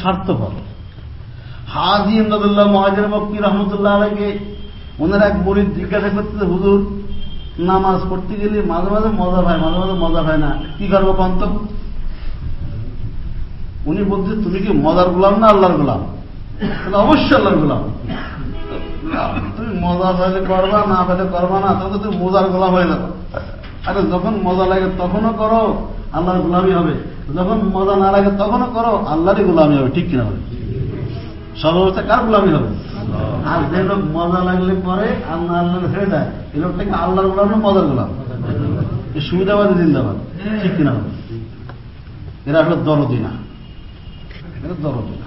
স্বার্থপর। হাজি ইমদাদুল্লাহ মহাজের মক্কি রহমতুল্লাহ আলাইকে ওনার এক মরিদ জিজ্ঞাসা করতেছে, হুজুর, নামাজ পড়তে গেলে মাঝে মাঝে মজা হয়, মাঝে মাঝে মজা হয় না, কি করব কন্ত উনি বলছে, তুমি কি মজার গোলাম না আল্লাহর গোলাম? অবশ্যই আল্লাহর গোলাম। তুমি মজা পাইলে করবা, না পাইলে করবা না তবে তুমি মজার গোলাম হয়ে যাবে। আরে যখন মজা লাগে তখনও করো, আল্লাহর গোলামি হবে। যখন মজা না লাগে তখনও করো, আল্লাহরই গোলামি হবে, ঠিক কিনা হবে সর্বস্থা কার গোলামি হবে? আর যে লোক মজা লাগলে পরে আল্লাহ আল্লাহ ছেড়ে দেয় এই লোকটাকে আল্লাহর গোলাম না মজার গোলাম? সুবিধাবাদী জিন্দাবাদ, ঠিক কিনা হবে এরা আসলে দরদি না এটা দরদি না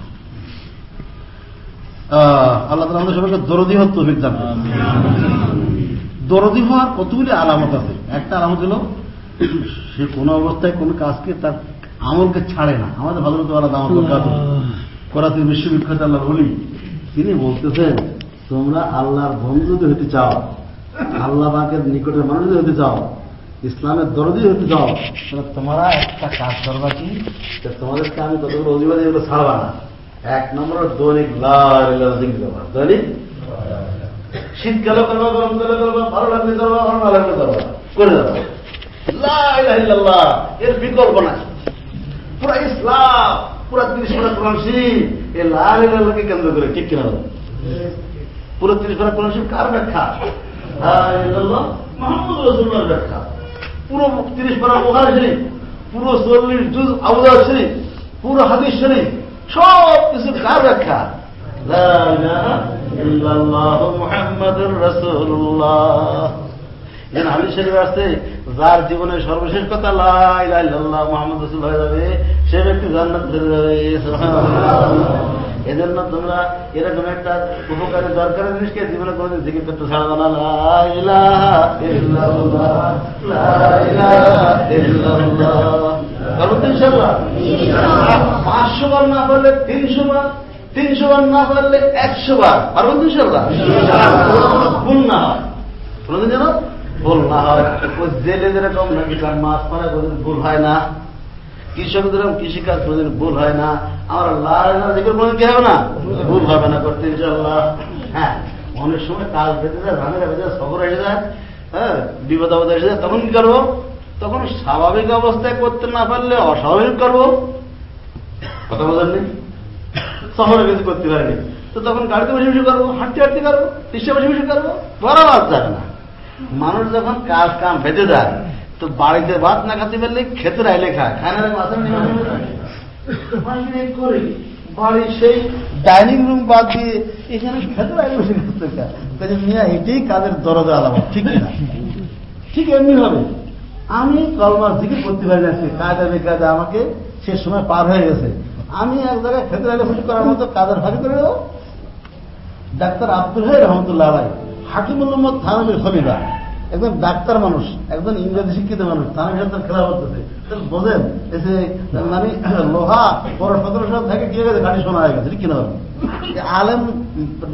আল্লাহ তালা আমাদের সবাইকে দরদি হওয়ার তৌফিক দরদি হওয়ার কতগুলি আলামত আছে? একটা আলামত হল, সে কোন অবস্থায় কোন কাজকে তার আমলকে ছাড়ে না। আমাদের ভাদ্রত আলাদা আমল কাজ করাতে বিশ্ববিখ্যাত আল্লাহ বলি তিনি বলতেছেন তোমরা আল্লাহর বন্ধু যদি হতে চাও আল্লাহ বাকের নিকটের মানুষ যদি হতে চাও ইসলামের দরদি হতে চাও তাহলে তোমরা একটা কাজ করবা কি তোমাদেরকে আমি কতগুলো অধিবাদী এগুলো ছাড়বা না। এক নম্বর দৈনিক লাল দৈনিক? শীতকালে করবা গরমকালে করবা ভালো লাগলে করবা ভালো লাগলে করবা। করে যাব এর বিকল্প নাই। পুরা ইসলাম, পুরা তিরিশ পারা কোরআন এ লাল ইলাকে কেন্দ্র করে, ঠিক কিনা পুরো তিরিশ পারা কোরআন কার ব্যাখ্যা? মোহাম্মদ রসুল্লার ব্যাখ্যা। পুরো তিরিশ পারা বোখার শরীফ, পুরো চল্লিশ জুজ আবুদার শরীফ, পুরো হাদিস শরীফ, সব কিছু কার ব্যাখ্যা? হাদিস শরীফ আছে যার জীবনের সর্বশেষ কথা লাহ মোহাম্মদ রসুল হয়ে যাবে সে ব্যক্তি জান্নাত ধরে যাবে। এজন্য তোমরা এরকম একটা উপকারী দরকারি জিনিসকে জীবনে কোনোদিন জিজ্ঞেস করতে ছাড়া না। পাঁচশো বার না পারলে তিনশো বার তিনশো বার না পারলে একশো বার। পারবেন ইনশাল্লাহ ভুল না হয়? কোনোদিন যেন ভুল না হয়। জেলে যেরকম নাকি মাছ মারা কোনোদিন ভুল হয় না। কৃষকদের কৃষিকাজ কোনোদিন ভুল হয় না। আমার লাল যেগুলো কোনোদিন কি হবে না? ভুল হবে না করতে ইনশাল্লাহ হ্যাঁ অনেক সময় কাজ বেঁধে যায় ঝামেলা বেঁধে যায় সফর এসে যায় হ্যাঁ বিপদ আপদ এসে যায়, তখন কি করব? তখন স্বাভাবিক অবস্থায় করতে না পারলে অস্বাভাবিক করব। কথা বোঝেননি শহরে কিছু করতে পারেনি। তো তখন গাড়িতে বসে বসে করব? হাঁটতে হাঁটতে করব? রিক্সা বসে বসে করব? বড় বাদ যাবে না। মানুষ যখন কাজ কাম ভেজে যায় তো বাড়িতে ভাত না খাতে পারলে খেতে রাইলে খায় বাড়ির সেই ডাইনিং রুম বাদ দিয়ে এখানে বসে মিয়া, এটাই কাজের দরজা ঠিক না ঠিক এমনি হবে আমি কলমার দিকে করতে পারি না কাজে বেকাজে আমাকে সে সময় পার হয়ে গেছে। আমি এক জায়গায় খেতে রাইলে করার মতো কাজের ভাবি করে ডাক্তার আব্দুল হাই রহমতুল্লাহ হাকিমুল মোহাম্মদ থানবির খলিফা। একজন ডাক্তার মানুষ, একজন ইংরেজি শিক্ষিত মানুষ থানার সাথে খেলা করতেছে। বোঝেন, এসে মানে লোহা পরে সতেরো সাল থেকে গিয়ে গেছে? গাড়ি শোনা হয়ে গেছে, ঠিক কিনা আলেম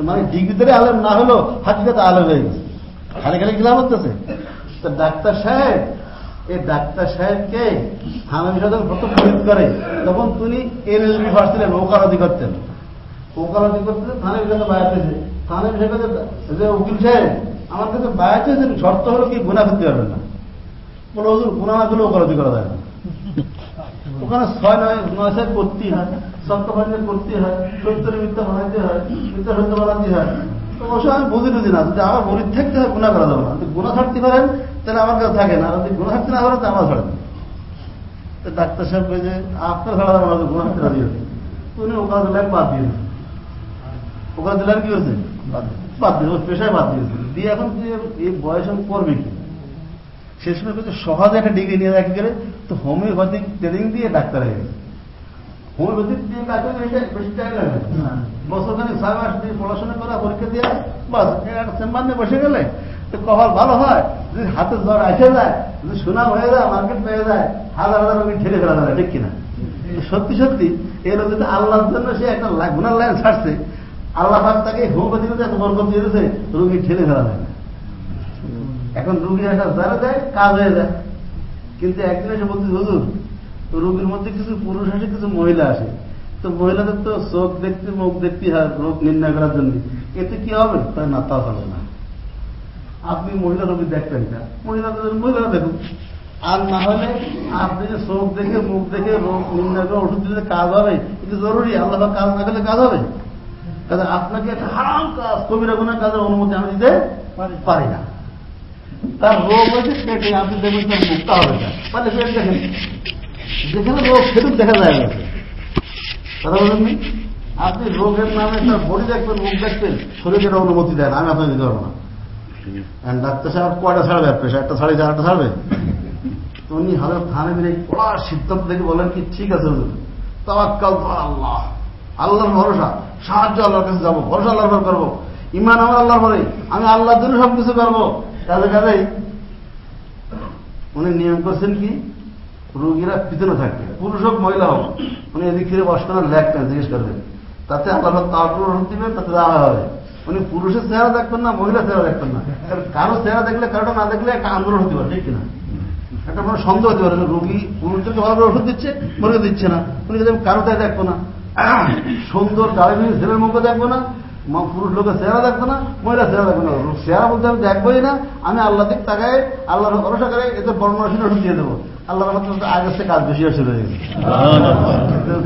মানে ডিগ্রিতে আলেম না হলেও হাকিকাতে আলেম হয়ে গেছে। খালি খালি খেলা করতেছে। তো ডাক্তার সাহেব এই ডাক্তার সাহেবকে থানার সাথে প্রথম খরিদ করে, তখন তিনি এল এল বি ফার্সিলেন ওকালতি করতেন। ওকালতি করতে থানার সাথে থানার সাথে উকিল সাহেব, আমার কাছে বায়াত শর্ত হলো কি গুণা করতে পারবেন না। বলো, হুজুর গুণা না করলে ওকালতি করা যায় না। ওখানে ছয় নয় নয় সাহেব করতে হয় সত্য করতে হয়, সত্যের মিথ্যা বানাইতে হয়, মিথ্যা সত্য বানাতে হয়। তো অবশ্য আমি বুঝি না, যদি আমার গরিব থাকতে হয় গুণা করা যাবে না। যদি গুণা ছাড়তে পারেন, তাহলে আমার কাছে থাকে না। যদি গুণা ছাড়তে না পারেন আমার ছাড়েন তো ডাক্তার সাহেব যে, আপনার ছাড়া আমাদের গুণা রাজি হচ্ছে উনি ওখানে দিলেন, বাদ দিয়েছেন ওখানে দিলেন কি হয়েছে? বাদ দিয়ে পেশায় বাদ দিয়েছে দিয়ে এখন এই বয়স করবে কি? সে সময় কিন্তু সহজে একটা ডিগ্রি নিয়ে রাখি করে? তো হোমিওপ্যাথিক ট্রেনিং দিয়ে ডাক্তার হয়ে গেছে হোমিওপ্যাথিক দিয়ে ডাক্তার বেশি টাকা লাগে বছরখানি ছয় মাস দিয়ে পড়াশোনা করা পরীক্ষা দিয়ে বাস একটা চেম্বার নিয়ে বসে গেলে তো কপাল ভালো হয়। যদি হাতে জ্বর আসে যায় যদি সুনাম হয়ে যায় মার্কেট পেয়ে যায় হাজার হাজার রোগী ঠেলে ফেলা যায় ঠিক কিনা? সত্যি সত্যি এই লোক যদি আল্লাহর জন্য সে একটা গুনার লাইন ছাড়ছে আল্লাহ তাকে হোমিওপ্যাথিক এত বরকত দিয়ে দিয়েছে, রোগী ঠেলে ফেলা যায় না। এখন রুগী আসা যারা দেয় কাজ হয়ে যায়। কিন্তু একদিন এসে বলতে হুজুর, রুগীর মধ্যে কিছু পুরুষ আসে, কিছু মহিলা আসে। তো মহিলাদের তো চোখ দেখতে, মুখ দেখতে হয়, রোগ নির্ণয় করার জন্য। এতে কি হবে? তাই না তা হবে না। আপনি মহিলা রোগী দেখবেন না। মহিলাদের মহিলারা দেখুন আর না হলে আপনি যে চোখ দেখে, মুখ দেখে রোগ নির্ণয় করে ওষুধ দিলে কাজ হবে কিন্তু জরুরি। আল্লাহ কাজ না করলে কাজ হবে। কাজে আপনাকে একটা হারাম কাজ, কবিরা গুণার কাজের অনুমতি আমি দিতে পারি। না। তার রোগ হয়েছে পেটে, আপনি দেখবেন তার মুক্তা হবে না। মানে পেট দেখেন। যেখানে রোগ সেটুক দেখা যায় না। কথা বলেন আপনি রোগের নামে তার বডি দেখবেন, মুখ দেখবেন শরীরের অনুমতি দেন আমি আপনাকে দিতে পারব না। ডাক্তার সাহেব, কয়টা ছাড়বে? প্রেশার একটা ছাড়ে চারটা ছাড়বে? উনি হজরত থানে মিলে কড়া সিদ্ধান্ত দেখে বলেন কি, ঠিক আছে হুজুর। তাওয়াক্কাল তো আল্লাহ। আল্লাহর ভরসা। সাহায্য আল্লাহর কাছে যাব, ভরসা আল্লাহর করব। ইমান আমার আল্লাহর পরে, আমি আল্লাহর জন্য সব কিছু করব। কাজে কাজেই উনি নিয়ম করছেন কি? রোগীরা পিছনে থাকবে, পুরুষ হোক, মহিলা হোক, উনি এদিক ফিরে বসবেন আর লেখবেন জিজ্ঞেস করবেন। তাতে আল্লাহ ওষুধ দিবেন তাতে দেওয়া হবে। উনি পুরুষের চেহারা দেখবেন না মহিলা চেহারা দেখবেন না। কারও চেহারা দেখলে, কারোটা না দেখলে একটা আন্দোলন হতে পারে, ঠিক কিনা? একটা কোনো সন্দেহ হতে পারে রোগী পুরুষদেরকে ভালো ওষুধ দিচ্ছে মহিলা দিচ্ছে না। উনি আমি কারোটাই দেখব না সুন্দর গাড়ি নিয়ে ছেলের মুখে দেখব না পুরুষ লোকের চেহারা দেখব না মহিলা চেহারা দেখব না। চেহারা বলতে আমি দেখবোই না আমি আল্লাহ দিক তাকায় আল্লাহর ভরসা করে এতে বর্ণনাশীল ওষুধ দিয়ে দেবো। আল্লাহর মতো আগের থেকে কাজ বেশি শুরু হয়ে গেছে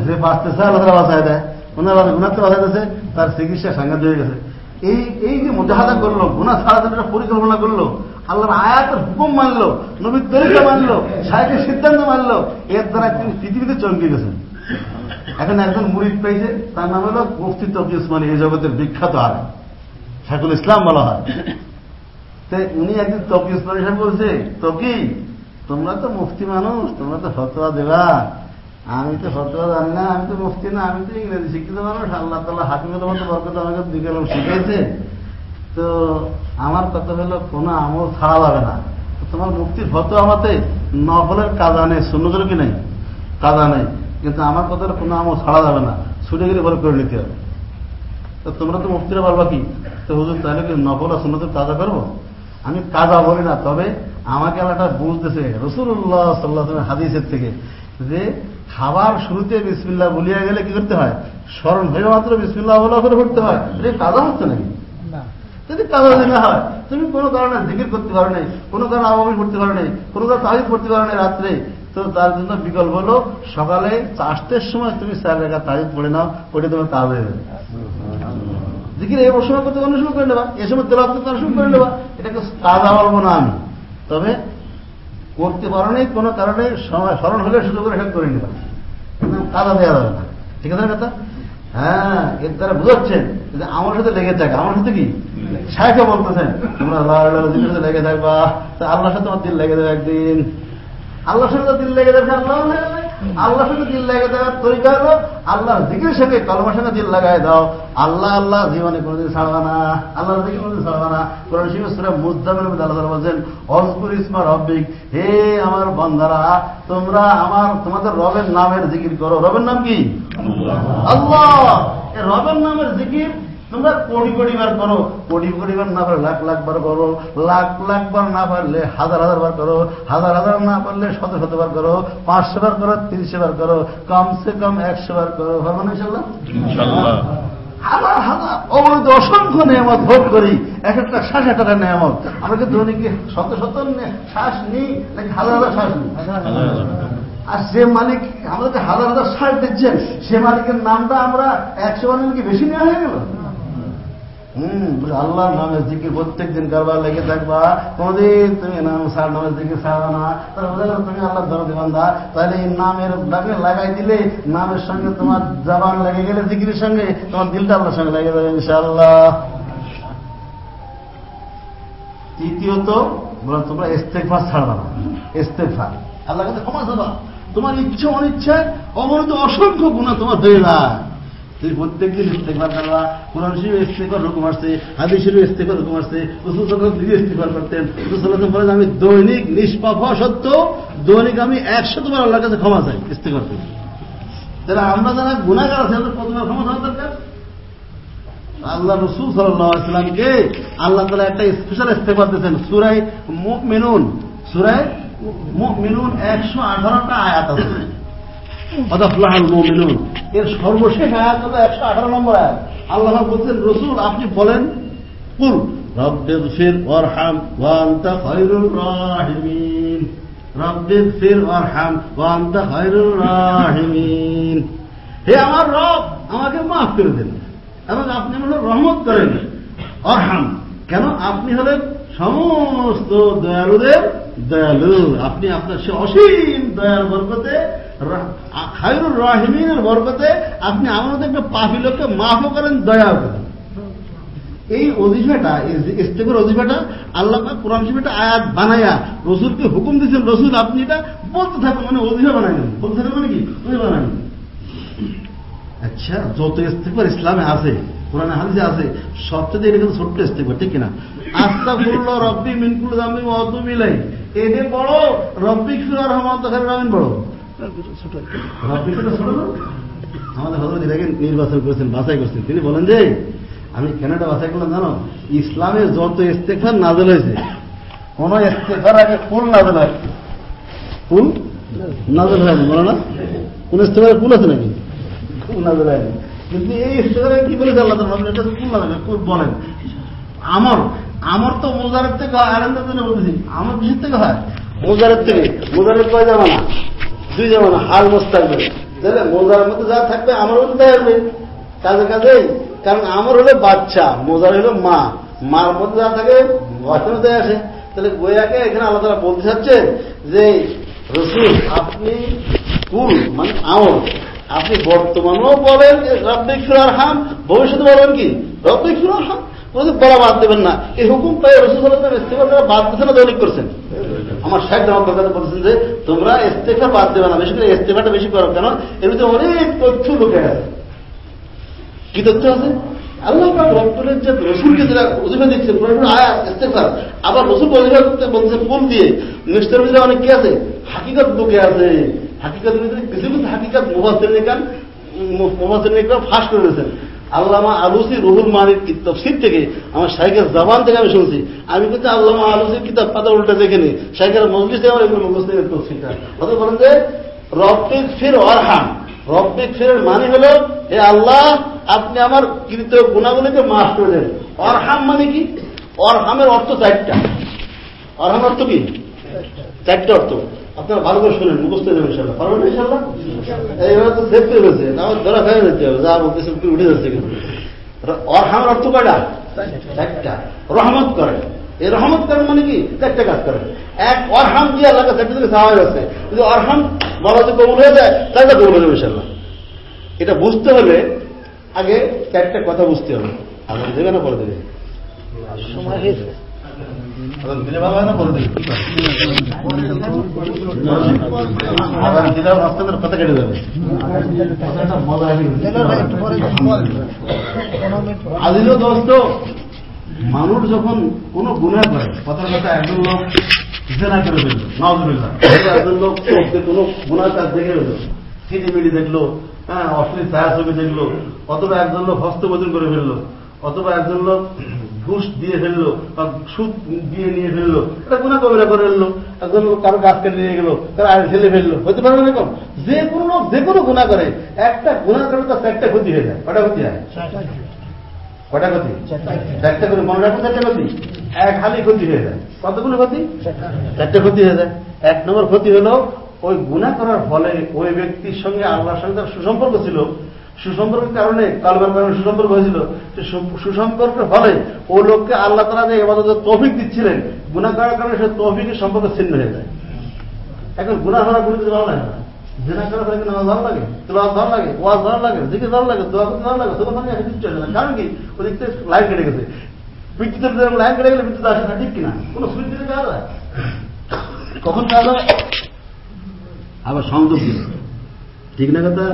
যে বাঁচতেছে আল্লাহ তারা বাঁচায় দেয়। ওনার গুণাতে বাঁচাইতেছে তার চিকিৎসা সাংঘাতিক হয়ে গেছে। এই এই যে মুজাহাদা করল গুণা একটা পরিকল্পনা করল আল্লাহর আয়াতের হুকুম মানলো নবীর তরিকা মানলো সাহেবের সিদ্ধান্ত মানলো এর দ্বারা তিনি পৃথিবীতে চমকে গেছেন। এখন একজন মুরিদ পেয়েছে, তার নাম হলো মুফতি তকি উসমানী, এই জগতের বিখ্যাত আর শাকুল ইসলাম বলা হয়। তো উনি একদিন তকি উসমানী সাহেব বলছে তকি তোমরা তো মুফতি মানুষ, তোমরা তো ফতোয়া দেবা। আমি তো ফতোয়া জানি না, আমি তো মুফতি না, আমি তো ইংরেজি শিক্ষিত মানুষ। আল্লাহ তালা হাকিমত মতো বরকত আমাকে বিকেলম শিখাইছে তো আমার কথা হলো কোনো আমল ছাড়া যাবে না। তোমার মুক্তির ফতোয়া মতে নফলের কাজা নেই শূন্যদের কি নেই? কাজা নেই। কিন্তু আমার কথা হলো কোনো আমল ছাড়া যাবে না। ছুটে গেলে বলে করে নিতে হবে। তো তোমরা তো মুক্তিরা পারবা কি? তো হুজুর তাহলে কি আর শূন্যদের কাজা করব? আমি কাজা বলি না তবে আমাকে আল্লাহটা বুঝতেছে রসুল্লাহ সাল্লাহ হাদিসের থেকে যে খাবার শুরুতে বিসমিল্লাহ বলিয়া গেলে কি করতে হয়? স্মরণ হয়ে মাত্র বিসমিল্লাহ বলা করে করতে হয়। এটা কাজা হচ্ছে নাকি? যদি কাজা না হয় তুমি কোনো কারণে জিকির করতে পারো নাই কোনো কারণে আবাবিল করতে পারো নাই কোনো কারণে তারিফ করতে পারো নাই রাত্রে তো তার জন্য বিকল্প হলো, সকালে চারটের সময় তুমি চার রেখা তারিফ পড়ে নাও ওটা তোমার কাজ হয়ে যাবে। জিকির এই সময় করতে অন্য সময় করে নেবা এ সময় তেলাপ করতে অন্য সময় করে নেবা, এটাকে কাজা বলব না আমি। তবে করতে পারো নাই কোনো কারণে সময় স্মরণ হলে শুধু করে হেল্প করে নেবা। কাজা দেওয়া যাবে না। ঠিক আছে কথা? হ্যাঁ এর দ্বারা বুঝাচ্ছেন যে আমার সাথে লেগে থাকে। আমার সাথে কি? সাহেবকে বলতেছেন, তোমরা আল্লাহ আল্লাহ লেগে থাকবা। তা আল্লাহর সাথে আমার দিল লেগে দেবে একদিন। আল্লাহর সাথে তো দিল লেগে যাবে আল্লাহ আল্লাহর সাথে দিল লেগে দেওয়ার তরিকা হলো আল্লাহর দিকের সঙ্গে কলমার সঙ্গে দিল লাগাই দাও। আল্লাহ আল্লাহ জীবনে কোনোদিন ছাড়বা না। আল্লাহর দিকে কোনোদিন ছাড়বা না। কোরআন শিব সুরা মুজদামের মধ্যে আল্লাহ বলছেন অজকুর ইসমা রব্বিক। হে আমার বন্ধারা তোমরা আমার তোমাদের রবের নামের জিকির করো। রবের নাম কি? আল্লাহ। রবের নামের জিকির তোমরা কোটি কোটি বার করো কোটি কোটি বার না পারলে লাখ লাখ বার করো লাখ লাখ বার না পারলে হাজার হাজার বার করো হাজার হাজার না পারলে শত শত বার করো পাঁচশো বার করো তিনশো বার করো কমসে কম একশো বার করো ভাবো না ইনশাল্লাহ হাজার হাজার অবৈধ অসংখ্য নিয়ামত ভোগ করি এক একটা শ্বাস একটা নিয়ামত। আমরা কি দৈনিক শত শত শ্বাস নিই নাকি হাজার হাজার শ্বাস নিই? আর সে মালিক আমাদেরকে হাজার হাজার শ্বাস দিচ্ছেন সে মালিকের নামটা আমরা একশো বার কি বেশি নেওয়া হয়ে গেল? আল্লাহর দিকে প্রত্যেক দিন কারবার লেগে থাকবা। কোনদিন তুমি নাম সার ছাড়বা না। তাহলে তুমি আল্লাহ ধরো তাহলে এই নামের লাগে লাগাই দিলে নামের সঙ্গে তোমার জবান লেগে গেলে সঙ্গে, তোমার দিলটা আল্লাহর সঙ্গে লেগে যাবে তৃতীয়ত বললাম তোমরা ইস্তেকফার ছাড়বা না। আল্লাহ কাছে ক্ষমা তোমার ইচ্ছা অনিচ্ছায় অবরত অসংখ্য গুণা তোমার হয়ে যায়। তুমি প্রত্যেকদিন ইস্তেকবার করবা, কোরআন শিব ইস্তেকবার হুকুম আসছে, হাদিস শিব ইস্তেকবার হুকুম আসছে, রসুল ইস্তেকবার করতেন। রসুল বলেন, আমি দৈনিক নিষ্পাপ সত্ত্বেও, দৈনিক আমি একশো তোমার আল্লাহর কাছে ক্ষমা চাই ইস্তেকবার করি। তাহলে আমরা যারা গুণাগার আছে, আমাদের প্রথমে ক্ষমা চাওয়া দরকার। আল্লাহ রসুল সাল্লামকে আল্লাহ তালা একটা স্পেশাল ইস্তেফার দিয়েছেন সুরাই মেনুন সুরাই মেনুন একশো আঠারোটা আয়াত আছে। এর সর্বশেষ আয়াত একশো আঠারো নম্বর আয়াত। আল্লাহ বলছেন, রসুল, আপনি বলেন, কুল ফির ওয়ান্তা রাহিমিন। ফির ওয়ান্তা রাহিমিন। হে আমার রব, আমাকে মাফ করে দেন। এবং আপনি হলো রহমত করেন। অরহাম কেন? আপনি হলেন সমস্ত দয়ালুদের দয়ালু। আপনি আপনার সে অসীম দয়ার বরকতে খায়রুর রাহিমিনের বরকতে আপনি আমাদের একটা পাপি লোককে মাফও করেন, দয়াও করেন। এই অজিফাটা ইস্তেফের অজিফাটা, আল্লাহ কোরআন শিফেটা আয়াত বানায়া, রসুলকে হুকুম দিয়েছেন, রসুল, আপনি এটা বলতে থাকুন। মানে অজিফা বানাইলেন। বলতে থাকুন মানে কি? বানাইলেন। আচ্ছা যত ইস্তেফার ইসলামে আছে, কোরআনে হাদিসে আছে, সবচেয়ে এটা কিন্তু ছোট্ট ইস্তেফার ঠিক কিনা? আস্তা ফুল্ল রব্বি মিনকুল দামি মিলাই এদের বড়, রব্বি সুরার রহমত রামিন বড়। ছোট আমাদের হজরত এটাকে নির্বাচন করেছেন বাছাই করছেন। তিনি বলেন যে আমি কেনাটা বাছাই করলাম জানো? ইসলামের যত ইস্তেফার নাজল হয়েছে কোন ইস্তেফার আগে ফুল নাজল হয় ফুল নাজল হয়নি বলো না? কোন ইস্তেফার ফুল আছে নাকি? ফুল নাজল হয়নি কিন্তু এই ইস্তেফারে কি বলেছে আল্লাহ এটা ফুল নাজল ফুল বলেন? আমর আমার তো মোজারের থেকে হয় আরেকটার জন্য বলতেছি। আমার কিসের থেকে হয়? মোজারের থেকে। মোজারের কয় যাবে না দুই যাবে না হাল মোস্তাকবে তাহলে মোজারের মধ্যে যা থাকবে আমার মধ্যে তাই আসবে কাজে কাজেই কারণ আমার হলো বাচ্চা, মোজার হলো মা। মার মধ্যে যা থাকে বাচ্চার মধ্যে আসে। তাহলে বইয়াকে এখানে আল্লাহ তারা বলতে চাচ্ছে যে, রসুল, আপনি কুল মানে আমল। আপনি বর্তমানেও বলেন রব্বিক সুরার হাম, ভবিষ্যতে বলেন কি? রব্বিক সুরার হাম। বলা বাদ দেবেন না। এই হুকুম পাই রসুল ইস্তেফা তারা বাদ দিচ্ছে না দৈনিক করছেন। আমার শেখ জামাত কথা বলছেন যে, তোমরা ইস্তেফা বাদ দেবে না, বেশি করে ইস্তেফাটা বেশি করো। কেন? এর ভিতরে অনেক তথ্য লোকে আছে। কি তথ্য আছে? আল্লাহ রক্তলের যে রসুলকে যারা অজিফা দিচ্ছেন আয়াত ইস্তেফার আবার রসুল অজিফা বলছে, ফুল দিয়ে। নিষ্ঠের ভিতরে অনেক কি আছে? হাকিকত লোকে আছে। হাকিকত ভিতরে কিছু কিছু হাকিকত মোবাসের নিকান মোবাসের নিকান ফাঁস করে দিয়েছেন। আল্লামা আলুসি রুহুল মানির তফসির থেকে, আমার শাইকের জবান থেকে আমি শুনছি। আমি কিন্তু আল্লামা আলুসির কিতাব পাতা উল্টা দেখিনি শাইকের মজলিস থেকে আমার এগুলো তফসিরটা হতে বলেন যে, রব্বিক ফির অরহাম রব্বিক ফিরের মানে হল, হে আল্লাহ, আপনি আমার কৃত গুণাগুলিকে মাফ করে দেন। অরহাম মানে কি? অরহামের অর্থ চারটা। অরহাম অর্থ কি? চারটা অর্থ। আপনারা ভালো করে শুনেন, মুখস্থ দেবেন ইনশাল্লাহ পারবেন না ইনশাল্লাহ এইভাবে তো সেভ করে গেছে আমার ধরা খাই যেতে হবে। যা বলতেছে উঠে যাচ্ছে কিন্তু। অরহামের অর্থ কয়টা? একটা রহমত করেন এই রহমত করেন মানে কি? চারটা কাজ করেন এক, অরহাম দিয়ে আল্লাহ চারটে থেকে সাহা যাচ্ছে। যদি অরহাম বলা যে কবুল হয়ে যায় তাহলে কবুল হয়ে যাবে এটা বুঝতে হলে আগে চারটা কথা বুঝতে হবে। আগে দেবে না পরে দেবে। সময় হয়েছে দিলে কথা দোস্ত, মানুষ যখন কোন গুণা করে কথার কথা একজন লোক জেনা করে ফেলল নজরুল্লাহ একজন লোক কোন গুণার কাজ দেখে ফেলল সিডি মিডি দেখল হ্যাঁ অশ্লীল ছায়াছবি দেখল, অথবা একজন লোক হস্তবোধন করে ফেলল, অথবা একজন লোক ঘুষ দিয়ে ফেলল, বা সুদ দিয়ে নিয়ে ফেলল এটা গুণা কবিরা করে ফেলল, একজন কারও গাছ কেটে নিয়ে গেলো, তার আগে ফেলে ফেলল, হতে পারে এরকম? যে কোনো লোক, যে কোনো গুণা করে, একটা গুণা করে তার চারটা ক্ষতি হয়ে যায়। কটা ক্ষতি হয়? কটা ক্ষতি? চারটা করে মনে রাখুন চারটা ক্ষতি। এক হালি ক্ষতি হয়ে যায়। কতগুলো ক্ষতি? চারটা ক্ষতি হয়ে যায়। এক নম্বর ক্ষতি হলো, ওই গুণা করার ফলে ওই ব্যক্তির সঙ্গে আল্লাহর সঙ্গে সুসম্পর্ক ছিল। সুসম্পর্কের কারণে, কালবার কারণে সুসম্পর্ক হয়েছিল। সুসম্পর্কের ফলে ও লোককে আল্লাহ তারা যে এবার তৌফিক দিচ্ছিলেন গুণা করার কারণে সে তৌফিকের সম্পর্ক ছিন্ন হয়ে যায়। এখন গুণা হওয়া গুণিতে ভালো লাগে জেনা করা থাকে নামাজ ভালো লাগে? তোলা ভালো লাগে? ওয়াজ ভালো লাগে? দিকে ভালো লাগে? দোয়া করতে ভালো লাগে? তোকে মানে কিছু চলে না কারণ কি? ওদিক থেকে লাইন কেটে গেছে। বিদ্যুতের লাইন কেটে গেলে বিদ্যুৎ আসে না, ঠিক কিনা? কোনো সুইচ দিতে কাজ হয় কখন কাজ হয় আবার সংযোগ দিল। ঠিক না কথা?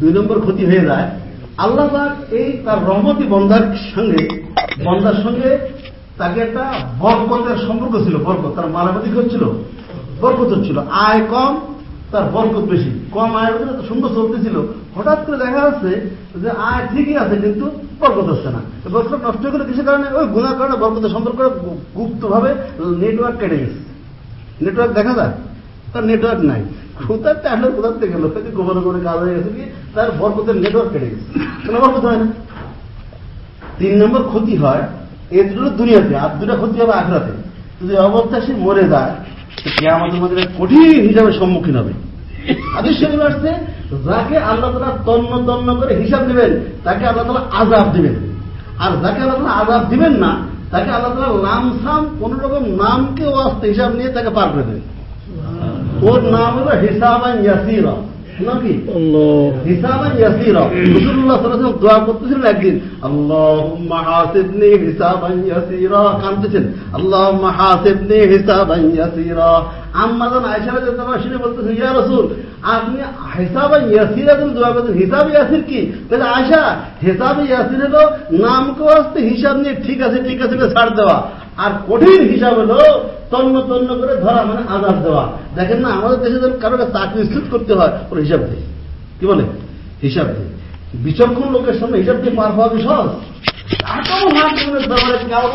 দুই নম্বর ক্ষতি হয়ে যায়। আল্লাহ এই তার রহমতি বন্ধার সঙ্গে বন্ধার সঙ্গে তাকে একটা বরকতের সম্পর্ক ছিল, বরকত। তার মারামাতি হচ্ছিল, বরকত হচ্ছিল। আয় কম, তার বরকত বেশি। কম আয়ের মধ্যে সুন্দর চলতেছিল হঠাৎ করে দেখা যাচ্ছে যে আয় ঠিকই আছে, কিন্তু বরকত হচ্ছে না। বরকত নষ্ট করে কিছু কারণে? ওই গুণার কারণে বরকতের সম্পর্ক গুপ্তভাবে নেটওয়ার্ক কেটে গেছে। নেটওয়ার্ক দেখা যায়? তার নেটওয়ার্ক নাই। কোথাতে আসলে কোথাতে গেল। গোবর করে কাজ হয়ে গেছে তার বরকতের নেটওয়ার্ক কেটে গেছে। কোনো বরকত হয় না। তিন নম্বর ক্ষতি হয়, এ দুটো দুনিয়াতে, আর দুটো ক্ষতি হবে আখড়াতে যদি অবস্থা সে মরে যায় কে আমাদের মধ্যে কঠিন হিসাবে সম্মুখীন হবে। আদেশ আসছে, যাকে আল্লাহ তালা তন্ন তন্ন করে হিসাব দিবেন, তাকে আল্লাহ তালা আজাব দিবেন। আর যাকে আল্লাহ তালা আজাব দিবেন না, তাকে আল্লাহ তালা নামসাম কোন রকম নামকে আসতে হিসাব নিয়ে তাকে পার করে দেবেন। ওর নাম হলো হিসাবান ইয়াসিরা নাকি হিসাবান ইয়াসিরা রাসূলুল্লাহ সাল্লাল্লাহু আলাইহি দোয়া করতেছিলেন একদিন আল্লাহুম্মা হাসিবনি হিসাবান ইয়াসিরা কাঁদতেছেন আল্লাহুম্মা হাসিবনি হিসাবান ইয়াসিরা বলতেছেন ইয়া রাসূল, আপনি হিসাবান ইয়াসিরা তুমি দোয়া হিসাব ইয়াসির কি? তাহলে আয়েশা, হিসাব ইয়াসির হলো নামকে আসতে হিসাব নিয়ে ঠিক আছে ঠিক আছে ছাড় দেওয়া। আর কঠিন হিসাব হলো তন্ন তন্ন করে ধরা মানে আজাদ দেওয়া। দেখেন না, আমাদের দেশে যখন কারও চাকরি স্থিত করতে হয়, ওর হিসাব দিয়ে কি বলে? হিসাব দিয়ে বিচক্ষণ লোকের সামনে হিসাব দিয়ে পার পাওয়া সহজ?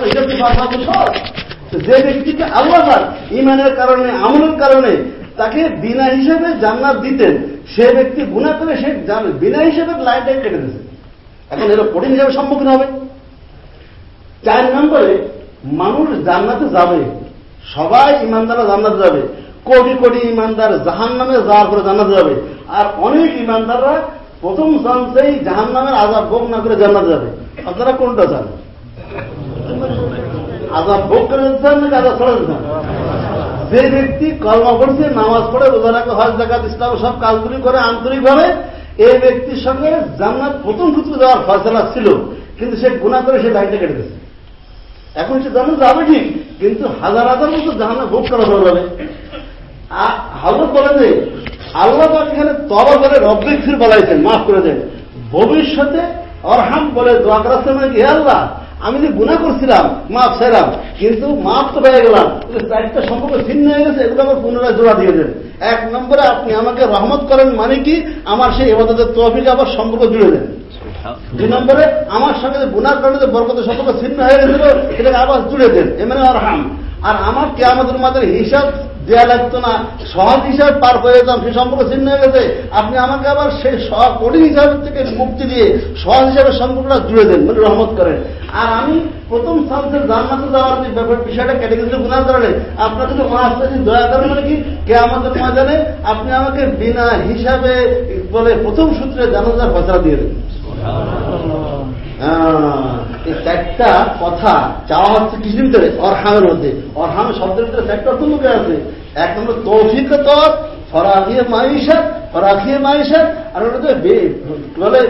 হিসাব দিয়ে পার পাওয়া সহজ? যে ব্যক্তিকে আল্লাহ ইমানের কারণে, আমলের কারণে তাকে বিনা হিসেবে জান্নাত দিতেন, সে ব্যক্তি গুণা করে সে বিনা হিসেবে লাইনটাই কেটে দিয়েছে। এখন এর কঠিন হিসাবে সম্মুখীন হবে। চার নম্বরে, মানুষ জান্নাতে যাবে। সবাই ইমানদাররা জান্নাতে যাবে। কোটি কোটি ইমানদার জাহান নামে যাওয়ার পরে জান্নাতে যাবে। আর অনেক ইমানদাররা প্রথম চান্সেই জাহান নামের আজাব ভোগ না করে জান্নাতে যাবে। আপনারা কোনটা চান? আজাব ভোগ করে চান নাকি আজাব ছড়া চান যে ব্যক্তি কর্ম করছে, নামাজ পড়ে, রোজা রাখে, হজ জাকাত ইসলাম, সব কাজগুলি করে আন্তরিকভাবে, এই ব্যক্তির সঙ্গে জান্নাত প্রথম সূত্রে যাওয়ার ফয়সলা ছিল। কিন্তু সে গুণা করে সে লাইনটা কেটে দিচ্ছে এখন সে জানো যাবে ঠিক, কিন্তু হাজার হাজার মতো জাহানা ভোগ করা যাবে হাজর বলে যে, আল্লাহ এখানে তবা করে রব্বিক ফির বলাইছেন মাফ করে দেন। ভবিষ্যতে অরহাম বলে দোয়া করার সময় কি আল্লাহ আমি যে গুণা করছিলাম, মাফ সেরাম কিন্তু মাফ তো পেয়ে গেলাম। চারটা সম্পর্ক ছিন্ন হয়ে গেছে, এগুলো আমার পুনরায় জোড়া দিয়ে দেন। এক নম্বরে আপনি আমাকে রহমত করেন মানে কি? আমার সেই এবাদতের তহবিল আবার সম্পর্ক জুড়ে দেন। দুই নম্বরে আমার সঙ্গে গুনার কারণে যে বরকতের সম্পর্ক ছিন্ন হয়ে গেছিল, এটাকে আবার জুড়ে দেন। এমনি আরহাম। আর আমার কে আমাদের মাদের হিসাব দেওয়া লাগতো না। সহজ হিসাব পার হয়ে যেতাম সে সম্পর্ক ছিন্ন হয়ে গেছে। আপনি আমাকে আবার সেই কঠিন হিসাব থেকে মুক্তি দিয়ে সহজ হিসাবে সম্পর্কটা জুড়ে দেন মানে রহমত করেন। আর আমি প্রথম সালসের জান্নাতে যাওয়ার যে ব্যাপার বিষয়টা কেটে গেছিল গুণার কারণে আপনার যদি মাস দয়া করেন মানে কি? কে আমাদের ময়দানে আপনি আমাকে বিনা হিসাবে বলে প্রথম সূত্রে জানাজার ফসলা দিয়ে দেন চারটা কথা চাওয়া হচ্ছে কিছুর ভিতরে, অরহামের মধ্যে। অরহামের শব্দের ভিতরে চারটা অর্থ লুকে আছে। এক নম্বর তৌফিক তর ফরাকিয়ে মাইশাত ফরাকিয়ে মাইশাত আর ওটা বলে?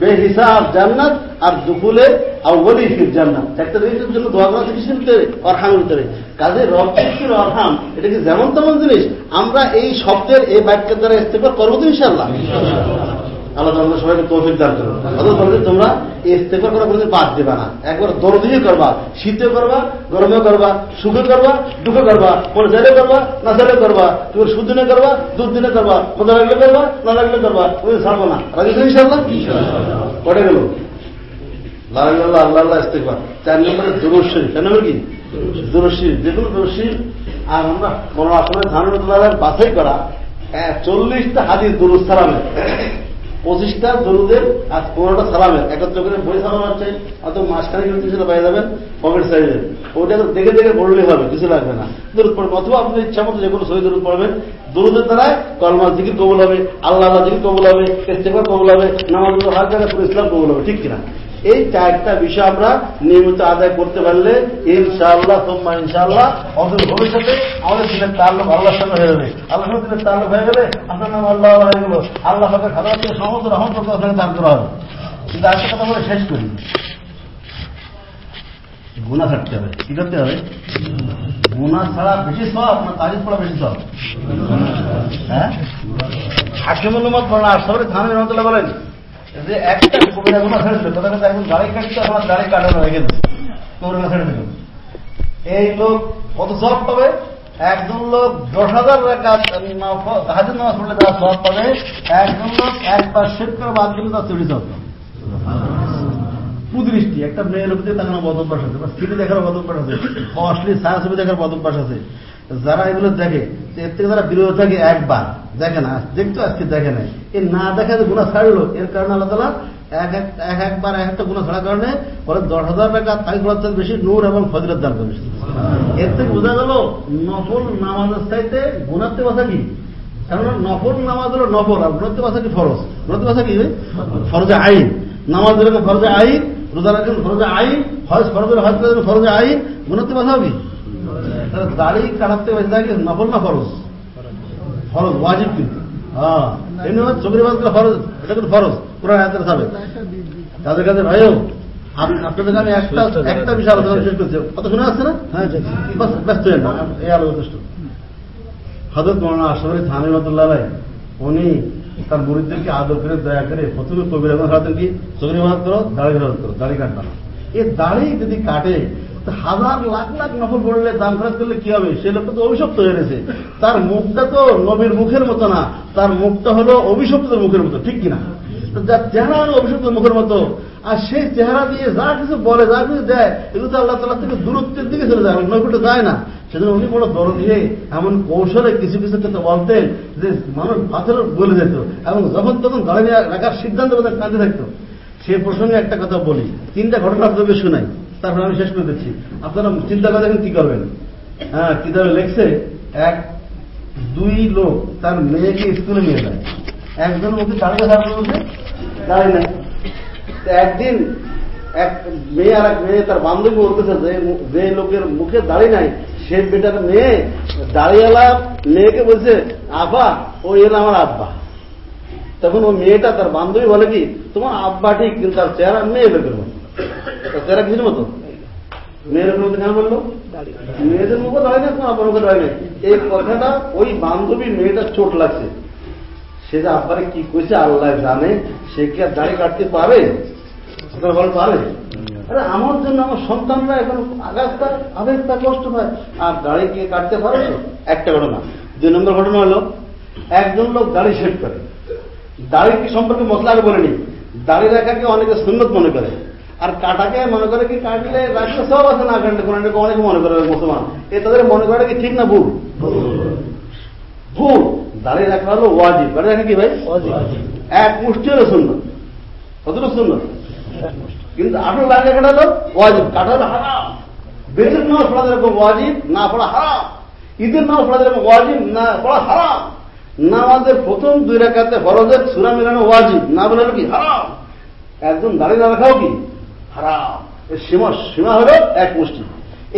বেহিসাব জান্নাত আর দুপুলে আউ্বলি ফির জান্নাত। চারটা জিনিসের জন্য দোয়া করা কিছুর ভিতরে, অরহামের ভিতরে। কাজে রব্বির অরহাম, এটা কি যেমন তেমন জিনিস? আমরা এই শব্দের, এই বাক্যের দ্বারা ইস্তেফার করব তো ইনশাল্লাহ আল্লাহ তাআলা সবাইকে তৌফিক দান বলতে তোমরা ইস্তেফা করা কোনোদিন বাদ দেবে না। একবার দরদিয়ে করবা শীতে করবা গরমে করবা সুখে করবা দুঃখে করবা পরে জেলে করবা না জেলে করবা তুমি সুদিনে করবা দুদিনে করবা মজা লাগলে করবা না লাগলে করবা তুমি ছাড়বো না। রাজি ইনশাল্লাহ কটে গেল? আল্লাহ আল্লাহ আল্লাহ ইস্তেফা চার নম্বরে দুরুশরী কেন কি? দুরুশরী যে কোনো দুরুশরী আর আমরা কোনো আসলে ধানের বাছাই করা চল্লিশটা হাদিস দুরুস সালামের। পঁচিশটা দরুদের আর পনেরোটা সালামের একটা চোখের বই সালাম আছে অত মাঝখানে কিন্তু কিছু পাই যাবেন পকেট সাইজের। ওটা দেখে দেখে বললেই হবে, কিছু লাগবে না। দূরত পড়বে, অথবা আপনি ইচ্ছা মতো যে কোনো সহি দরুদ পড়বেন। দরুদের দ্বারা কলমা দিকে কবুল হবে আল্লাহ দিকে কবুল হবে ইস্তেফা কবুল হবে নামাজ হার জায়গায় পুরো ইসলাম কবুল হবে, ঠিক কিনা? এই চারটা বিষয় আমরা নিয়মিত আদায় করতে পারলে ইনশাআল্লাহ তোমা ইনশাআল্লাহ অদূর ভবিষ্যতে আমাদের দিনের তাল্লুক আল্লাহর সঙ্গে হয়ে যাবে। আল্লাহর সঙ্গে দিনের তাল্লুক হয়ে গেলে আপনার নাম আল্লাহ হয়ে গেল। আল্লাহ হবে খাবার থেকে সমস্ত রহমত আপনাকে দান করা হবে। কিন্তু আজকে কথা বলে শেষ করি। গুণা থাকতে হবে। কি করতে হবে? গুণা ছাড়া বেশি সব না তারিফ পড়া বেশি সব হ্যাঁ? হাকিমুল বলেন আর সবাই থানের রহমতুল্লাহ বলেন যে একটা কথা এখন দাঁড়িয়ে আমার দাঁড়িয়ে কাটানো হয়ে গেছে ছেড়ে দিল এই লোক কত পাবে? একজন লোক দশ হাজার নামাজ পড়লে তারা সব পাবে। একজন লোক একবার শেষ করে বাদ দিলে, তার চুরি সব কুদৃষ্টি, একটা মেয়ে লোক দিয়ে তার বদভ্যাস আছে, বা স্ত্রী দেখার বদভ্যাস আছে অশ্লীল ছায়া ছবি দেখার বদভ্যাস আছে। যারা এগুলো দেখে এর থেকে যারা বিরত থাকে একবার, দেখে না, দেখতো আজকে দেখে নাই। এ না দেখা যে গুণা ছাড়লো, এর কারণে আল্লাহ তালা এক এক একবার, এক একটা গুণা ছাড়ার কারণে পরে দশ হাজার টাকা তাই করার বেশি নূর এবং ফজরের দান করবে। এর থেকে বোঝা গেল নফল নামাজের চাইতে গুণাতে বাসা কি? কেননা নফল নামাজ হলো নফল, আর গুণাতে বাসা কি ফরজ? গুণাতে বাসা কি? ফরজে আইন। নামাজ যেরকম ফরজে আইন, রোজা রাখেন ফরজে আইন, হজ ফরজের হজ ফরজে আইন গুণাতে বাসা দাড়ি কাটাতে থাকে নফল না ফরজ। ফরজ ওয়াজিব কিন্তু। হ্যাঁ। এমনি ফরজ এটা কিন্তু ফরজ। পুরো হাতের সাবে তাদের কাছে ভাইও আপনাদের আমি একটা একটা বিষয় আলোচনা শেষ করছি। কত শুনে আসছে না? হ্যাঁ ব্যস্ত এই আলো যথেষ্ট হজরত মৌলানা আশরফ থানি রহমতুল্লাহ উনি তার মুরিদদেরকে আদর করে দয়া করে প্রথমে কবির কি করো দাড়ি করো দাড়ি কাটবা এই দাড়ি যদি কাটে হাজার লাখ লাখ নফল পড়লে দাম খরচ করলে কি হবে? সে লোকটা তো অভিশপ্ত হয়ে গেছে। তার মুখটা তো নবীর মুখের মতো না, তার মুখটা হলো অভিশপ্তদের মুখের মতো, ঠিক কিনা? যার চেহারা হলো অভিশপ্ত মুখের মতো, আর সেই চেহারা দিয়ে যা কিছু বলে, যা কিছু দেয়, এগুলো তো আল্লাহ তালা থেকে দূরত্বের দিকে চলে যায় নৈকটে যায় না। সেজন্য উনি বড় দর দিয়ে এমন কৌশলে কিছু কিছু ক্ষেত্রে বলতেন যে মানুষ পাথর বলে যেত এবং যখন তখন দাঁড়িয়ে রাখার সিদ্ধান্ত বোধ কাঁদে থাকতো। সে প্রসঙ্গে একটা কথা বলি, তিনটা ঘটনা আপনাকে শোনাই। তারপর আমি শেষ করে দিচ্ছি। আপনারা চিন্তা করে দেখেন কি করবেন? হ্যাঁ কিতাবে লেখছে? এক, দুই লোক তার মেয়েকে স্কুলে নিয়ে যায়। একজন মুখে দাঁড়িয়ে থাকার মধ্যে দাঁড়িয়ে নেয় একদিন এক মেয়ে আর এক মেয়ে তার বান্ধবী বলতেছে যে যে লোকের মুখে দাঁড়িয়ে নাই, সে বেটার মেয়ে দাঁড়িয়েলা মেয়েকে বলছে, আব্বা, ও এল আমার আব্বা তখন ও মেয়েটা তার বান্ধবী বলে কি, তোমার আব্বা ঠিক, কিন্তু তার চেহারা মেয়ে লোকের মতো তার কিছুর মতো মেয়ের মতো কেন মেয়েদের মুখে দাঁড়ায় না আব্বার মুখে দাঁড়ায় এই কথাটা ওই চোট লাগছে। সে যে কি আল্লাহ জানে, সে কি আর দাড়ি কাটতে পারে? পারে? আরে আমার জন্য আমার সন্তানরা এখন আঘাতটা আবেগটা কষ্ট পায়। আর দাড়ি কে কাটতে পারে? একটা ঘটনা। দুই নম্বর ঘটনা হলো, একজন লোক দাড়ি শেভ করে। দাড়ি কি সম্পর্কে মশলা বলেনি। দাড়ি রাখাকে অনেকে সুন্নত মনে করে। আর কাটাকে মনে করে কি কাটলে রাখলে সব আছে না কাটলে? কোন অনেকে মনে করে মুসলমান? এ তাদের মনে করে কি ঠিক না ভুল? ভুল। দাঁড়িয়ে রাখা হলো ওয়াজিব। দাঁড়িয়ে রাখা কি ভাই? এক মুষ্টি হলো শূন্য কতটা শূন্য কিন্তু দাঁড়িয়ে রাখাটা হলো ওয়াজিব। কাটা হলো হারাম। বেজের নামাজ পড়া যেরকম ওয়াজিব না পড়া হারাম। ঈদের নামাজ পড়া যেরকম ওয়াজিব না পড়া হারাম। নামাজের প্রথম দুই রেখাতে ফরজের সুরা মিলানো ওয়াজিব না বলে কি হারাম। একজন দাঁড়িয়ে রাখাও কি? হারাম। এর সীমা সীমা হলো এক মুষ্টি।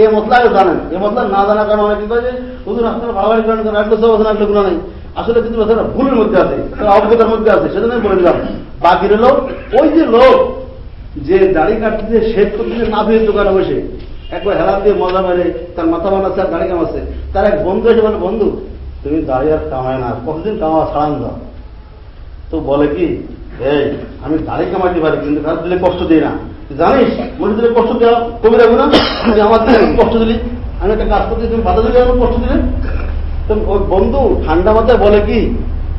এই মতলা জানেন। এই মতলা না জানার কারণে অনেকে কয় যে, হুজুর, আপনার বাড়াবাড়ি করেন, রাখলে সব আছে, রাখলে গুণা নেই। আসলে কিন্তু কথাটা ভুলের মধ্যে আছে অজ্ঞতার মধ্যে আছে, সেজন্য বলে দিলাম। বাকি রইল ওই যে লোক যে দাড়ি কাটতে শেষ করতে না ফিরে দোকানে বসে, একবার হেলা দিয়ে মজা মেরে, তার মাথা বানাচ্ছে আর দাড়ি কামাচ্ছে। তার এক বন্ধু এসে বলে, বন্ধু, তুমি দাড়ি আর কামায় না, কতদিন কামা ছাড়ান দাও। তো বলে কি, এই, আমি দাড়ি কামাইতে পারি, কিন্তু কারও দিলে কষ্ট দিই না। জানিস দিলে কষ্ট দেওয়া, কবি রাখব না? তুমি আমার কষ্ট দিলি। আমি একটা কাজ করতে তুমি বাধা দিলে আমার কষ্ট দিলে। ওই বন্ধু ঠান্ডা মাথায় বলে কি,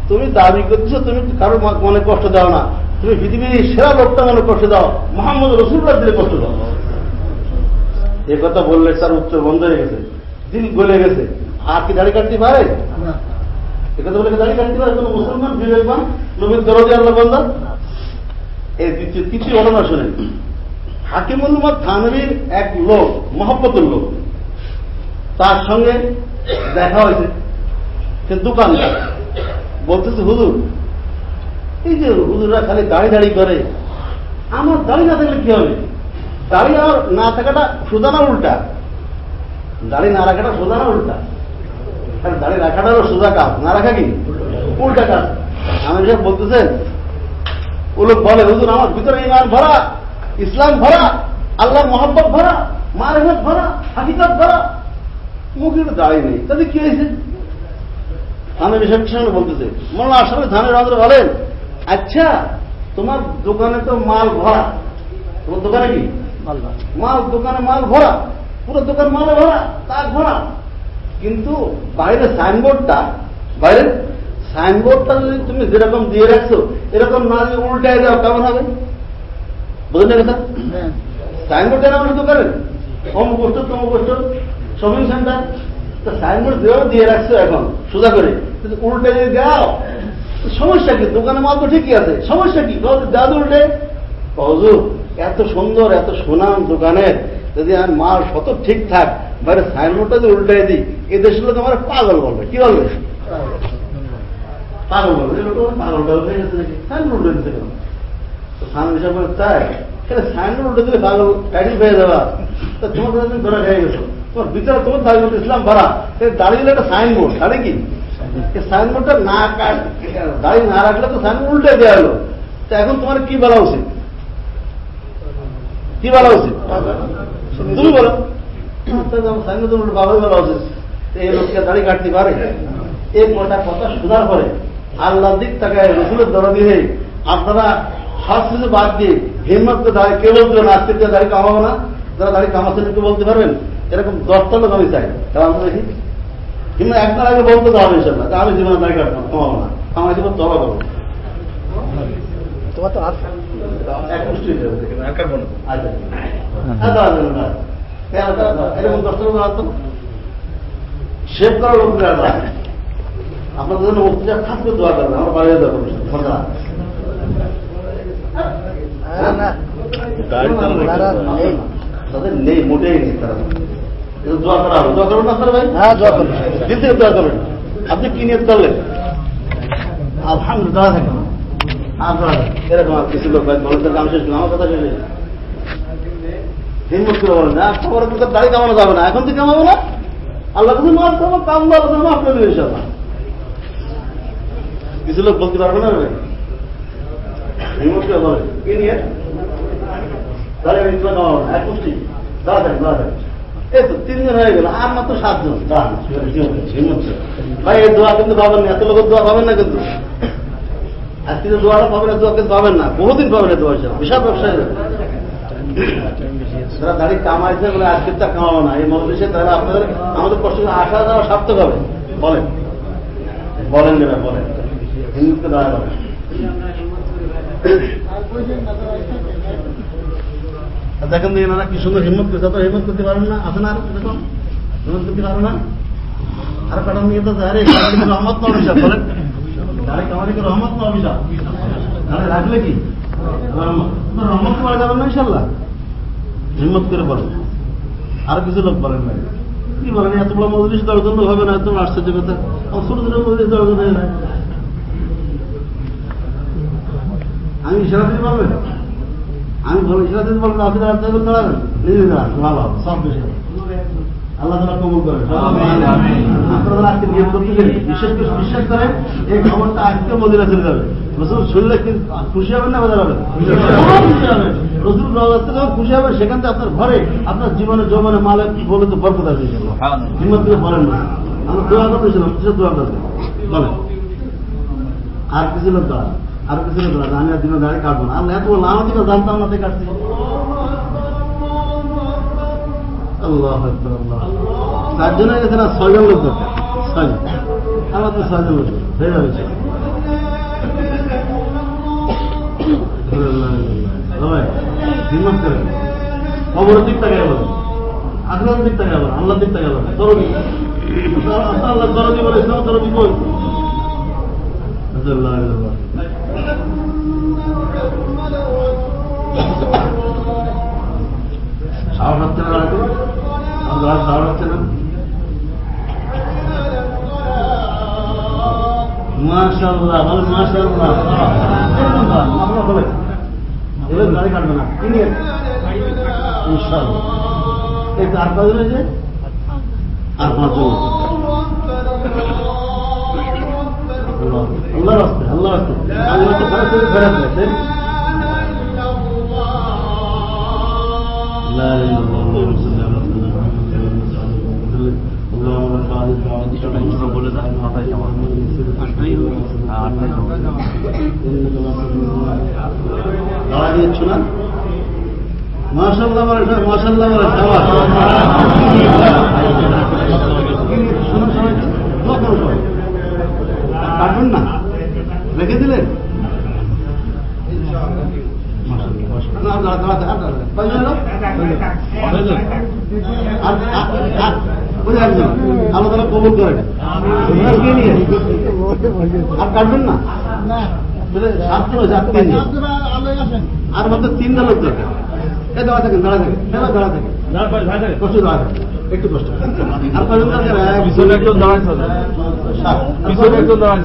তুমি দাবি করছ, তুমি কারও মনে কষ্ট দাও না। তুমি পৃথিবীর সেরা লোকটা মনে কষ্ট দাও। মোহাম্মদ রসুল্লাহ দিলে কষ্ট দাও। এ কথা বললে তার উচ্চ বন্ধ হয়ে গেছে। দিল গলে গেছে। আর কি দাড়ি কাটতে পারে? একথা বলে দাড়ি কাটতে পারে? কোন মুসলমান, বিবেকবান, নবীর দরজে আল্লাহ বন্ধা এই দ্বিতীয় তৃতীয় ঘটনা শুনেন হাকিমুল থানবীর এক লোক, মহব্বতের লোক। তার সঙ্গে দেখা হয়েছে। সে দোকানদার। বলতেছে, হুজুর, এই যে হুজুররা খালি দাড়ি দাড়ি করে, আমার দাড়ি না থাকলে কি হবে? দাড়ি আর না থাকাটা সোজা না উল্টা? দাড়ি না রাখাটা সোজা না উল্টা? আর দাড়ি রাখাটা হলো সোজা কাজ, না রাখা কি? উল্টা কাজ। আমি সব বলতেছেন ও লোক বলে, হুজুর, আমার ভিতরে ইমান ভরা ইসলাম ভরা আল্লাহ মোহাম্মত ভরা মারেফত ভরা হাকিকত ভরা। মুখে দাঁড়িয়ে নেই। তাদের কি হয়েছে? ধানের বিষয় সঙ্গে বলতেছে মোল্লা আসলে ধানের রাজা বলেন আচ্ছা তোমার দোকানে তো মাল ভরা। তোমার দোকানে কি? মাল দোকানে মাল ভরা। পুরো দোকান মালে ভরা তার ভরা। কিন্তু বাইরে সাইনবোর্ডটা বাইরে সাইনবোর্ডটা যদি তুমি যেরকম দিয়ে রাখছো এরকম না যদি উল্টায় দাও কেমন হবে? বুঝলেন কথা? সাইনবোর্ড এরকম দোকানে অমুক বস্তু তমুক বস্তু শপিং সেন্টার তো সাইনবোর্ড দেওয়া দিয়ে রাখছো এখন সোজা করে। কিন্তু উল্টে যদি দাও সমস্যা কি? দোকানে মাল তো ঠিকই আছে। সমস্যা কি? দাদু উল্টে। হজুর এত সুন্দর এত সুনাম দোকানের যদি আমার মাল শত ঠিকঠাক বাইরে সাইনবোর্ডটা যদি উল্টাই দিই এই দেশের লোক আমার পাগল বলবে। কি বলবে? পাগল। বলবে। পাগল পাগল হয়ে গেছে সাইনবোর্ড তো স্বামী হিসাবে তাহলে উল্টে দিলে টাইটেল পেয়ে যাবা তা তোমার ধরে গেছো। তোমার ভিতরে তোমার দাড়ি মতো ইসলাম ভরা দাঁড়িয়ে একটা সাইনবোর্ড দাঁড়ি কি? সাইনবোর্ডটা না কাট দাড়ি না রাখলে তো সাইনবোর্ড উল্টে দেওয়া হলো। তা এখন তোমার কি বলা উচিত? কি বলা উচিত? তুমি বলো। সাইনবোর্ড বাবাই বলা উচিত। এই লোককে দাড়ি কাটতে পারে? এই কটা কথা শোনার পরে আল্লাহ দিক তাকায়, রসুলের দর দিয়ে আপনারা সব কিছু বাদ দিয়ে হিম্মত দাঁড়িয়ে কে বলতে না আজকে দাড়ি কামাবো না যারা দাড়ি কামাচ্ছেন একটু বলতে পারবেন? এরকম দশটা লোক আমি চাই। তাহলে আমরা দেখি। কিন্তু একবার আগে বলতে তো হবে ইনশাল্লাহ আমি জীবনে দাঁড়িয়ে কাটবো কমাবো না। আমার জীবন তবা করব। তোমার তো আর এক মুষ্টি হয়ে যাবে। আর কাটবো না। আচ্ছা। এরকম দশটা লোক আসতো শেভ করার লোক আপনাদের জন্য মুক্তিটা খাস করে দোয়া করবেন আমার বাড়িতে দোয়া করবেন সরকার না, না দাড়ি তো অনেক। তারা নেই। আপনি কি আপনার শেষ হিম্মত করে কামানো যাবে না এখন আল্লাহ ইনশাল্লাহ কিছু লোক বলতে পারবে না করে বলে কি নিয়ে? তাহলে আমি তোমার এক মুষ্টি দাঁড়া থাকেন এই তো, তিনজন হয়ে গেল। আর মাত্র সাতজন। দাঁড়ান ভাই, এই দোয়া কিন্তু পাবেন না। এত লোকের দোয়া পাবেন না কিন্তু। আজকে যে দোয়াটা পাবেন না, দোয়া কিন্তু পাবেন না। বহুদিন পাবেন না দোয়া বিশাল ব্যবসায়ী তারা দাড়ি কামাইছে বলে আজকে তা কামাবো না। এই মজলিসে তারা আপনাদের, আমাদের কষ্ট আসা যাওয়া সার্থক হবে। বলেন। বলেন দেবে বলেন। হিন্দুকে দাঁড়া বলেন আর দেখেন দেখেন এনারা কি সুন্দর হিম্মত করছে তো হিম্মত করতে পারেন না, আসেন আর এরকম হিম্মত করতে পারেন না। আর কারণ নিয়ে তো আরে রহমত না অভিশাপ বলেন। রহমত না অভিশাপ রাখলে কি? রহমত। করা যাবে না ইনশাল্লাহ হিম্মত করে বলেন। আর কিছু লোক বলেন ভাই কি বলেন, এত বড় মজলিস দেওয়ার জন্য হবে না, এত আশ্চর্য কথা ছোট ছোট মজলিস দেওয়ার হয় না আমি দিতে পারবেন আমি বলি দিতে পারবেন আপনি হবে দাঁড়াবেন নিজে দাঁড়ান ভালো সব বিষয় আল্লাহ তালা কবুল করেন। আপনারা আজকে নিয়ম করতেছেন বিশেষ করে বিশ্বাস করেন এই খবরটা আজকে মদিনা চলে যাবে। রসুল শুনলে কি খুশি হবেন না বেজার হবেন। খুশি হবেন। রসুল যখন খুশি হবেন সেখান থেকে আপনার ঘরে আপনার জীবনে যৌবনে মালে কি বলে তো বরকত আসবে হিম্মত করে বলেন না। আমরা দোয়া করতেছিলাম কিসের দোয়া করতে বলেন। আর কিছু লোক দাঁড়া আর কিছু দাঁড়া আমি আর দিনে দাঁড়িয়ে কাটবো না। আল্লাহ এত বললাম আমার দিকে জানতাম না কাটছি আল্লাহ আল্লাহ চারজন হয়ে গেছে না ছয়জন লোক দরকার। ছয়জন আমার তো ছয়জন লোক হয়ে যাবে হিম্মত করেন দিক বলেন। আখলার দিক বলেন। দরদি। আল্লাহ দরদি বলে দরদি বল আল্লাহ আল্লাহ সাহস হচ্ছে না রাখো সাহস হচ্ছে না মাশাল্লাহ বলে মাশাল্লাহ আপনারা বলে এবার গাড়ি কাটবে না ইনশাল্লাহ এই চার পাঁচ হয়েছে আর পাঁচজন আল্লাহ রাস্তে আল্লাহ আল্লাহ রাস্তে ফেরত ফেরত لا اله الا الله اللهم صل على سيدنا محمد وسلم اللهم رب العالمين বলে দাও মাথায় যাওয়া দাঁড়া দিয়েছ না মাশাল্লাহ বলে মাশাল্লাহ বলে কাটবেন না রেখে দিলেন আল্লাহ তারা কবুল করেন ওনার কে নিয়ে আর কাটবেন না আর মাত্র তিনটা লোক দরকার এই দাঁড়া থাকেন দাঁড়া থাকেন দাঁড়া দাঁড়া থাকেন কষ্ট দাঁড়া থাকেন একটু কষ্ট আর কজন দরকার পিছনে একজন দাঁড়ান পিছনে একজন দাঁড়ান।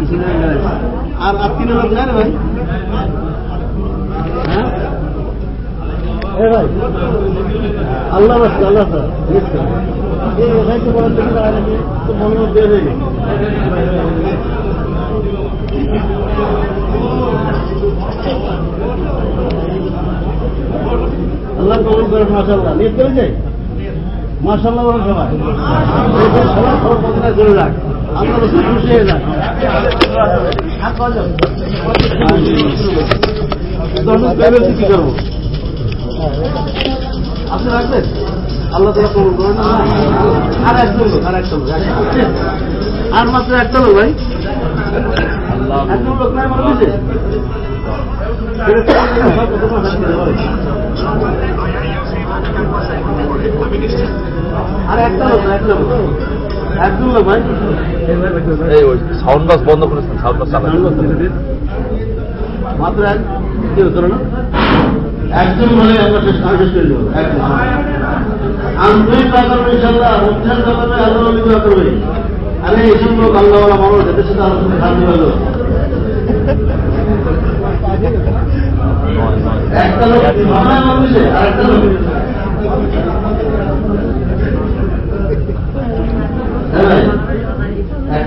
আর আর তিন লোক নাই রে ভাই। হ্যাঁ? ভাই আল্লাহ আল্লাহ স্যার এই ওখানে তো বলেন তো মনে আল্লাহ কবুল করেন মাসাল্লাহ নিয়ে চলে যাই মাসাল্লাহ বলেন সবাই। সবার খবর করে রাখ। আল্লাহ তালা কবুল আর একটা আর মাত্র একটা লোক ভাই একজন লোক নাই আর একটা লোক একটা লোক। একজন ভাই এই ওই সাউন্ড বাস বন্ধ করেছেন সাউন্ড বাস মাত্র এক কি হতো না। একজন হলে আমরা শেষ করে দেবো। আন্তরিক করবে ইনশাল্লাহ অনুষ্ঠান করবে আল্লাহ নবী করবে। আরে এইসব লোক আল্লাহওয়ালা মানুষ এদের সাথে আলোচনা সাহায্য হলো একটা লোক মানুষে আর একটা লোক।